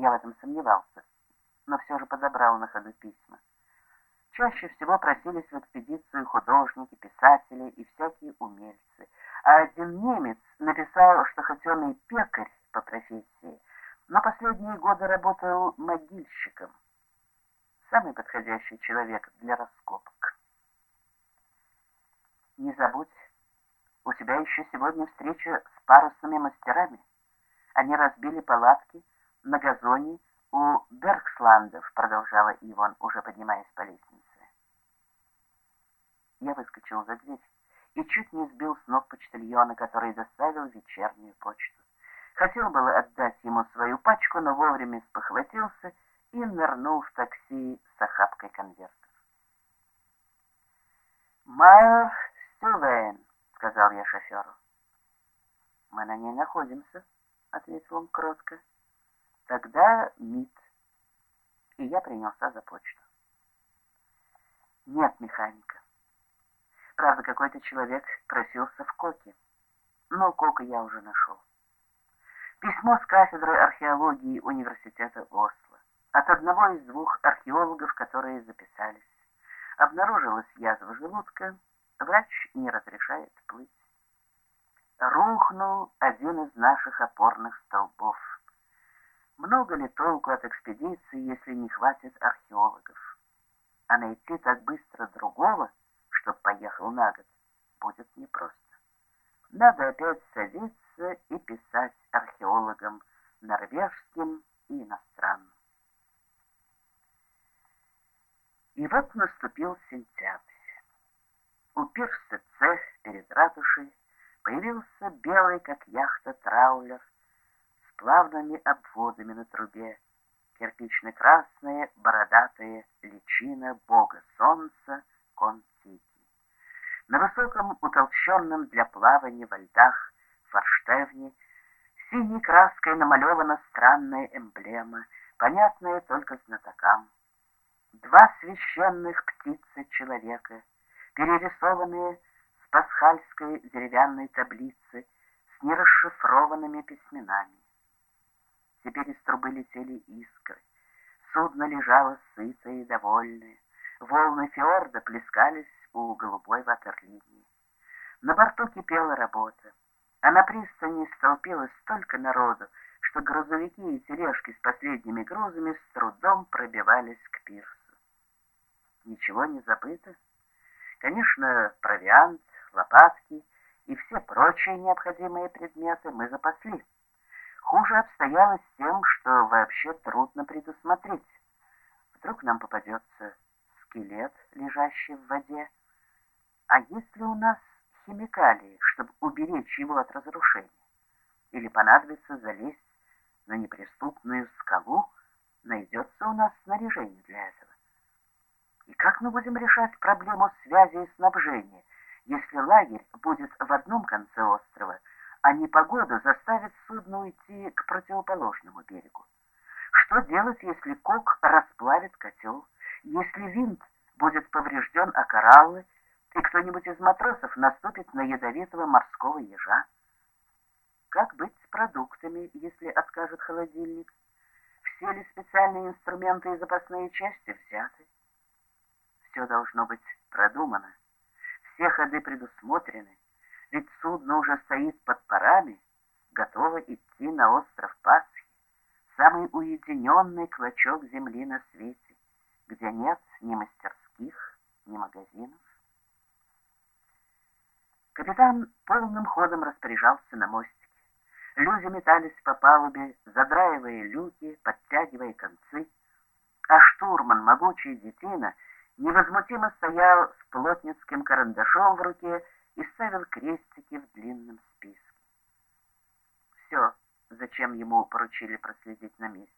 Я в этом сомневался, но все же подобрал на ходу письма. Чаще всего просились в экспедицию художники, писатели и всякие умельцы, а один немец написал, что хоть он и пекарь по профессии, но последние годы работал могильщиком. Самый подходящий человек для раскопок. Не забудь, у тебя еще сегодня встреча с парусными мастерами. Они разбили палатки на газоне у Бергсландов, продолжала Иван, уже поднимаясь по лестнице. Я выскочил за дверь и чуть не сбил с ног почтальона, который доставил вечернюю почту. Хотел было отдать ему свою пачку, но вовремя спохватился и нырнул в такси с охапкой конвертов. «Майер Стювейн», — сказал я шоферу. «Мы на ней находимся», — ответил он кротко. «Тогда МИД». И я принялся за почту. «Нет механика. Правда, какой-то человек просился в Коке. Но Кока я уже нашел. Письмо с кафедры археологии университета Осло. От одного из двух археологов, которые записались. Обнаружилась язва желудка. Врач не разрешает плыть. Рухнул один из наших опорных столбов. Много ли толку от экспедиции, если не хватит археологов? А найти так быстро другого — чтоб поехал на год, будет непросто. Надо опять садиться и писать археологам норвежским и иностранным. И вот наступил сентябрь. У пирса цех перед ратушей появился белый, как яхта, траулер плавными обводами на трубе, кирпично-красная бородатая личина бога солнца Контики. На высоком, утолщенном для плавания во льдах форштевне синей краской намалевана странная эмблема, понятная только знатокам. Два священных птицы человека, перерисованные с пасхальской деревянной таблицы с нерасшифрованными письменами. Теперь из трубы летели искры, судно лежало сытое и довольное, волны фьорда плескались у голубой ватерлинии. На борту кипела работа, а на пристани столпилось столько народу, что грузовики и тележки с последними грузами с трудом пробивались к пирсу. Ничего не забыто? Конечно, провиант, лопатки и все прочие необходимые предметы мы запасли. Хуже обстояло с тем, что вообще трудно предусмотреть. Вдруг нам попадется скелет, лежащий в воде, а есть ли у нас химикалии, чтобы уберечь его от разрушения? Или понадобится залезть на неприступную скалу, найдется у нас снаряжение для этого? И как мы будем решать проблему связи и снабжения, если лагерь будет в одном конце острова, а непогода заставит судно уйти к противоположному берегу? Что делать, если кок расплавит котел, если винт будет поврежден о кораллы, и кто-нибудь из матросов наступит на ядовитого морского ежа. Как быть с продуктами, если откажет холодильник? Все ли специальные инструменты и запасные части взяты? Все должно быть продумано. Все ходы предусмотрены, ведь судно уже стоит под парами, готово идти на остров Пасхи, самый уединенный клочок земли на свете, где нет ни мастерских, ни магазинов. Капитан полным ходом распоряжался на мостике. Люди метались по палубе, задраивая люки, подтягивая концы, а штурман, могучий детина, невозмутимо стоял с плотницким карандашом в руке и ставил крестики в длинном списке. Все, зачем ему поручили проследить на месте.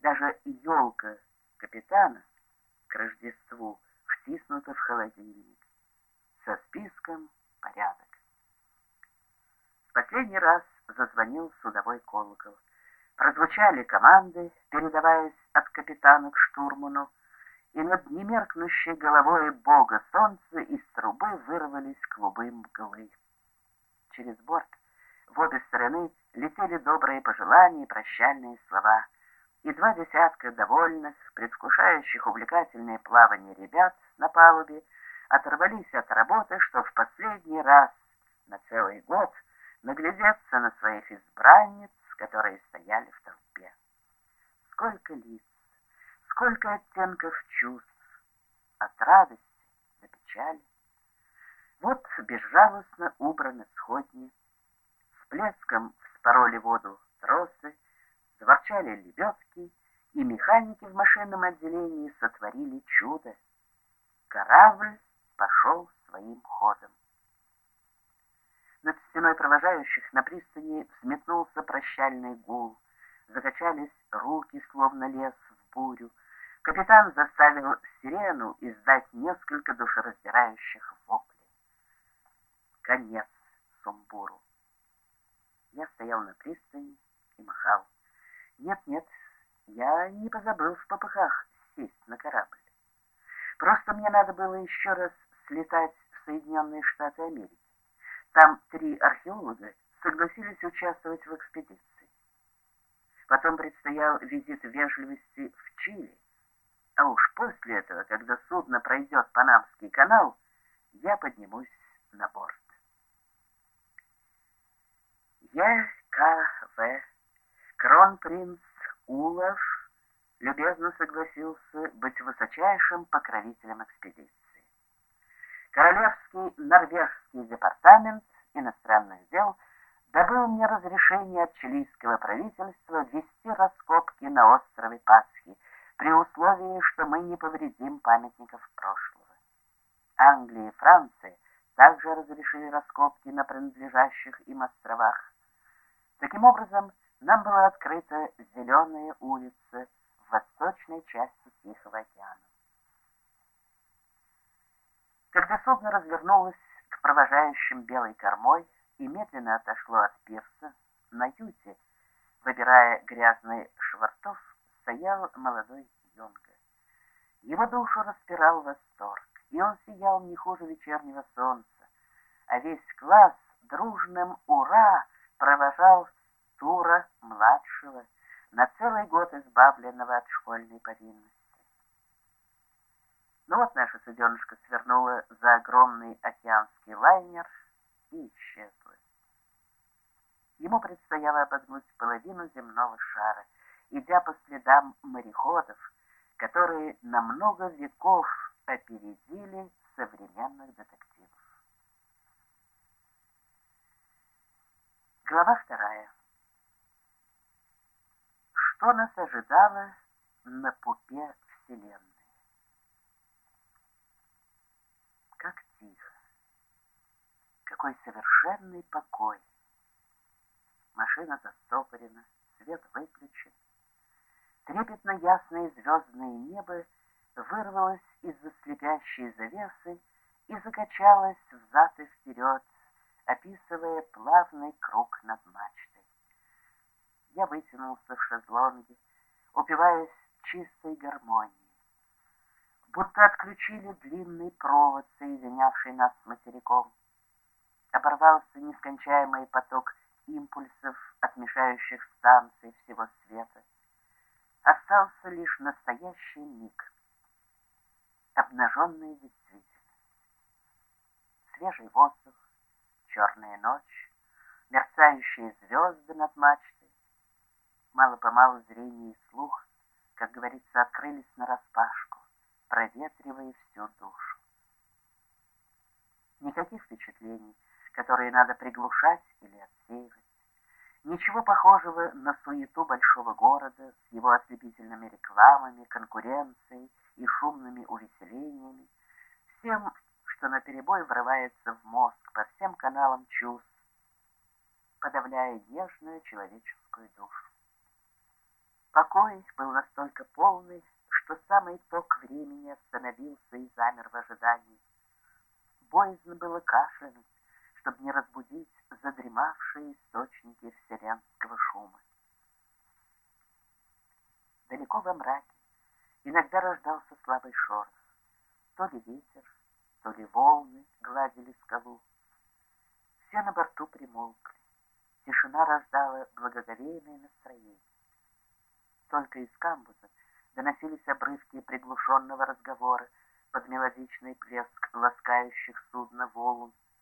Даже елка капитана к Рождеству втиснута в холодильник со списком порядок. В последний раз зазвонил судовой колокол. Прозвучали команды, передаваясь от капитана к штурману, и над немеркнущей головой бога солнца из трубы вырвались клубы мглы. Через борт в обе стороны летели добрые пожелания и прощальные слова, и два десятка довольных, предвкушающих увлекательное плавание ребят на палубе, оторвались от работы, что в последний раз на целый год наглядеться на своих избранниц, которые стояли в толпе. Сколько лиц, сколько оттенков чувств, от радости до печали. Вот безжалостно убраны сходни, с плеском вспороли воду тросы, заворчали лебедки, и механики в машинном отделении сотворили чудо. Корабль пошел своим ходом. Над стеной провожающих на пристани взметнулся прощальный гул. Закачались руки, словно лес в бурю. Капитан заставил сирену издать несколько душераздирающих воплей. Конец сумбуру. Я стоял на пристани и махал. Нет, нет, я не позабыл в попыхах сесть на корабль. Просто мне надо было еще раз слетать в Соединенные Штаты Америки. Там три археолога согласились участвовать в экспедиции. Потом предстоял визит вежливости в Чили. А уж после этого, когда судно пройдет Панамский канал, я поднимусь на борт. Я К.В. Кронпринц Улов любезно согласился быть высочайшим покровителем экспедиции. Королевский норвежский департамент иностранных дел добыл мне разрешение от чилийского правительства вести раскопки на острове Пасхи при условии, что мы не повредим памятников прошлого. Англия и Франция также разрешили раскопки на принадлежащих им островах. Таким образом, нам была открыта зеленая улица в восточной части Тихого океана. Когда судно развернулось к провожающим белой кормой и медленно отошло от пирса, на юте, выбирая грязный швартов, стоял молодой Йонга. Его душу распирал восторг, и он сиял не хуже вечернего солнца, а весь класс дружным «Ура!» провожал Тура-младшего, на целый год избавленного от школьной повинности. Ну вот наша суденышка свернула Глава вторая. Что нас ожидало на пупе Вселенной? какой совершенный покой. Машина застопорена, свет выключен. Трепетно ясное звездное небо вырвалось из-за слепящей завесы и закачалось взад и вперед, описывая плавный круг над мачтой. Я вытянулся в шезлонге, упиваясь чистой гармонией. Будто отключили длинный провод, соединявший нас с материком оборвался нескончаемый поток импульсов от мешающих станций всего света. Остался лишь настоящий миг, обнаженная действительность. Свежий воздух, черная ночь, мерцающие звезды над мачтой. Мало-помалу зрение и слух, как говорится, открылись нараспашку, проветривая всю душу. Никаких впечатлений, которые надо приглушать или отсеивать. Ничего похожего на суету большого города с его ослепительными рекламами, конкуренцией и шумными увеселениями, всем, что наперебой врывается в мозг по всем каналам чувств, подавляя нежную человеческую душу. Покой был настолько полный, что самый ток времени остановился и замер в ожидании. Боязно было кашлянуть, чтобы не разбудить задремавшие источники вселенского шума. Далеко во мраке иногда рождался слабый шорох. То ли ветер, ли волны гладили скалу. Все на борту примолкли. Тишина рождала благоговейное настроение. только из камбуза доносились обрывки приглушенного разговора под мелодичный плеск ласкающих судно волн,